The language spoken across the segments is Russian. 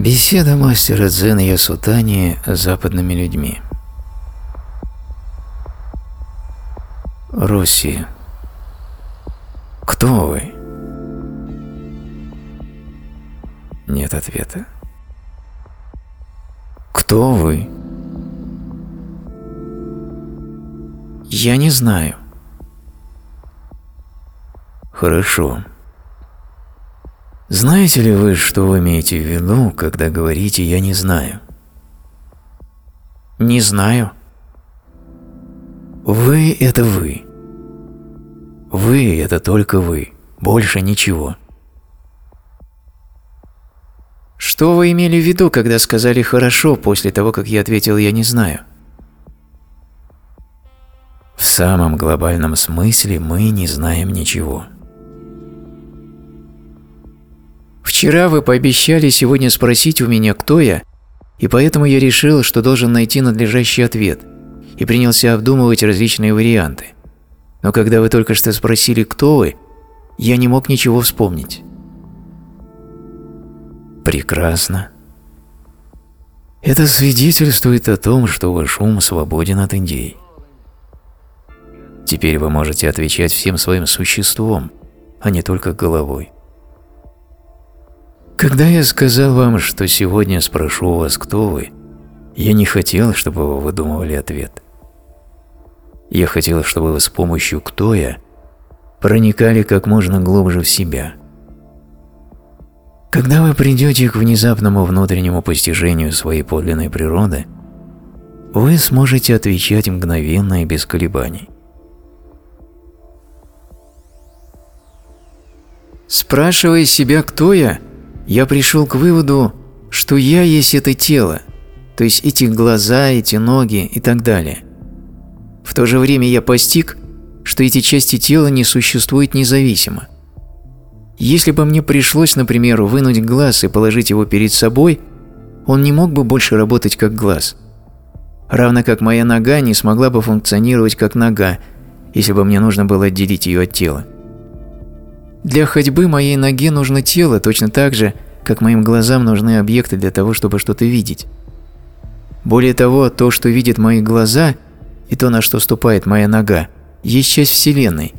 Беседа мастера Дзен Ясутани с западными людьми. Руси. Кто вы? Нет ответа. Кто вы? Я не знаю. Хорошо. Знаете ли вы, что вы имеете в виду, когда говорите «я не знаю»? Не знаю. Вы – это вы. Вы – это только вы, больше ничего. Что вы имели в виду, когда сказали «хорошо» после того, как я ответил «я не знаю»? В самом глобальном смысле мы не знаем ничего. Вчера вы пообещали сегодня спросить у меня, кто я, и поэтому я решил, что должен найти надлежащий ответ, и принялся обдумывать различные варианты. Но когда вы только что спросили, кто вы, я не мог ничего вспомнить. Прекрасно. Это свидетельствует о том, что ваш ум свободен от идей. Теперь вы можете отвечать всем своим существом, а не только головой. Когда я сказал вам, что сегодня спрошу у вас, кто вы, я не хотел, чтобы вы выдумывали ответ. Я хотел, чтобы вы с помощью «кто я» проникали как можно глубже в себя. Когда вы придете к внезапному внутреннему постижению своей подлинной природы, вы сможете отвечать мгновенно и без колебаний. Спрашивая себя, кто я – я пришел к выводу, что я есть это тело, то есть эти глаза, эти ноги и так далее. В то же время я постиг, что эти части тела не существуют независимо. Если бы мне пришлось, например, вынуть глаз и положить его перед собой, он не мог бы больше работать как глаз. Равно как моя нога не смогла бы функционировать как нога, если бы мне нужно было отделить ее от тела. Для ходьбы моей ноге нужно тело точно так же, как моим глазам нужны объекты для того, чтобы что-то видеть. Более того, то, что видят мои глаза, и то, на что ступает моя нога, есть часть Вселенной.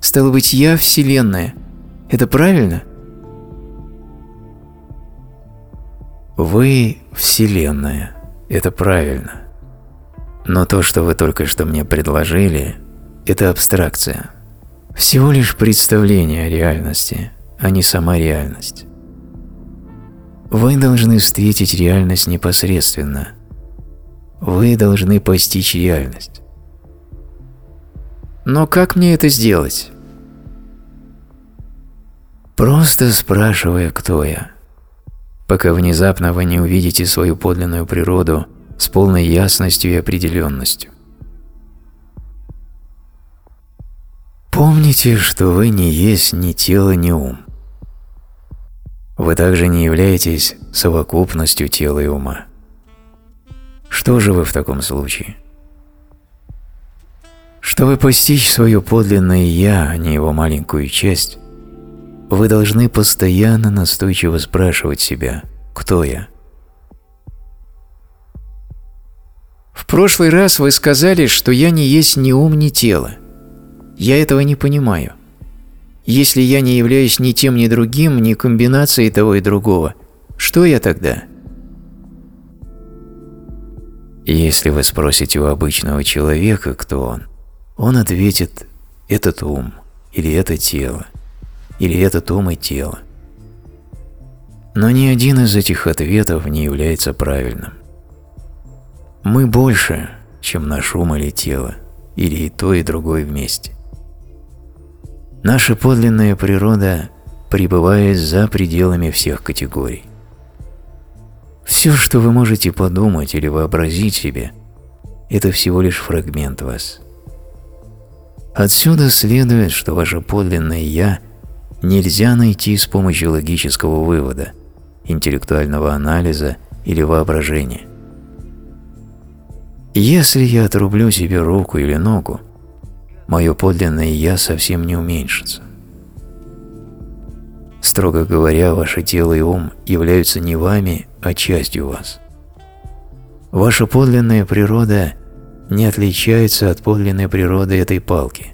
Стало быть, я – Вселенная. Это правильно? Вы – Вселенная. Это правильно. Но то, что вы только что мне предложили – это абстракция. Всего лишь представление о реальности, а не сама реальность. Вы должны встретить реальность непосредственно. Вы должны постичь реальность. Но как мне это сделать? Просто спрашивая, кто я. Пока внезапно вы не увидите свою подлинную природу с полной ясностью и определенностью. Помните, что вы не есть ни тело, ни ум. Вы также не являетесь совокупностью тела и ума. Что же вы в таком случае? Чтобы постичь свое подлинное «я», а не его маленькую часть, вы должны постоянно настойчиво спрашивать себя «Кто я?». В прошлый раз вы сказали, что я не есть ни ум, ни тело. Я этого не понимаю. Если я не являюсь ни тем, ни другим, ни комбинацией того и другого, что я тогда? Если вы спросите у обычного человека, кто он, он ответит «этот ум» или «это тело» или «этот ум и тело». Но ни один из этих ответов не является правильным. Мы больше, чем наш ум или тело, или и то, и другое вместе. Наша подлинная природа пребывает за пределами всех категорий. Все, что вы можете подумать или вообразить себе, это всего лишь фрагмент вас. Отсюда следует, что ваше подлинное «я» нельзя найти с помощью логического вывода, интеллектуального анализа или воображения. Если я отрублю себе руку или ногу, мое подлинное «я» совсем не уменьшится. Строго говоря, ваше тело и ум являются не вами, а частью вас. Ваша подлинная природа не отличается от подлинной природы этой палки,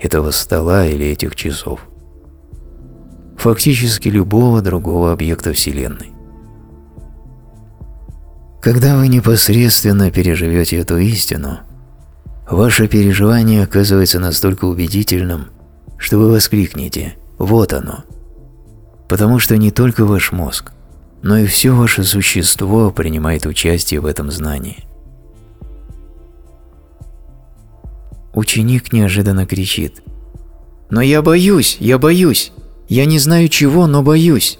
этого стола или этих часов. Фактически любого другого объекта Вселенной. Когда вы непосредственно переживете эту истину, ваше переживание оказывается настолько убедительным, что вы воскликнете «Вот оно!» Потому что не только ваш мозг, но и все ваше существо принимает участие в этом знании. Ученик неожиданно кричит «Но я боюсь, я боюсь! Я не знаю чего, но боюсь!»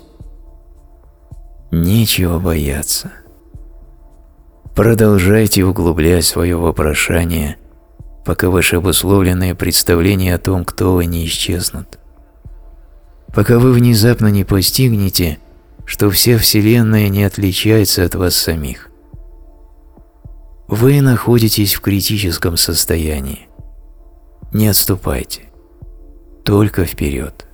Нечего бояться. Продолжайте углублять свое вопрошание, пока ваши обусловленные представления о том, кто вы, не исчезнут. Пока вы внезапно не постигнете, что вся Вселенная не отличается от вас самих. Вы находитесь в критическом состоянии. Не отступайте. Только вперед.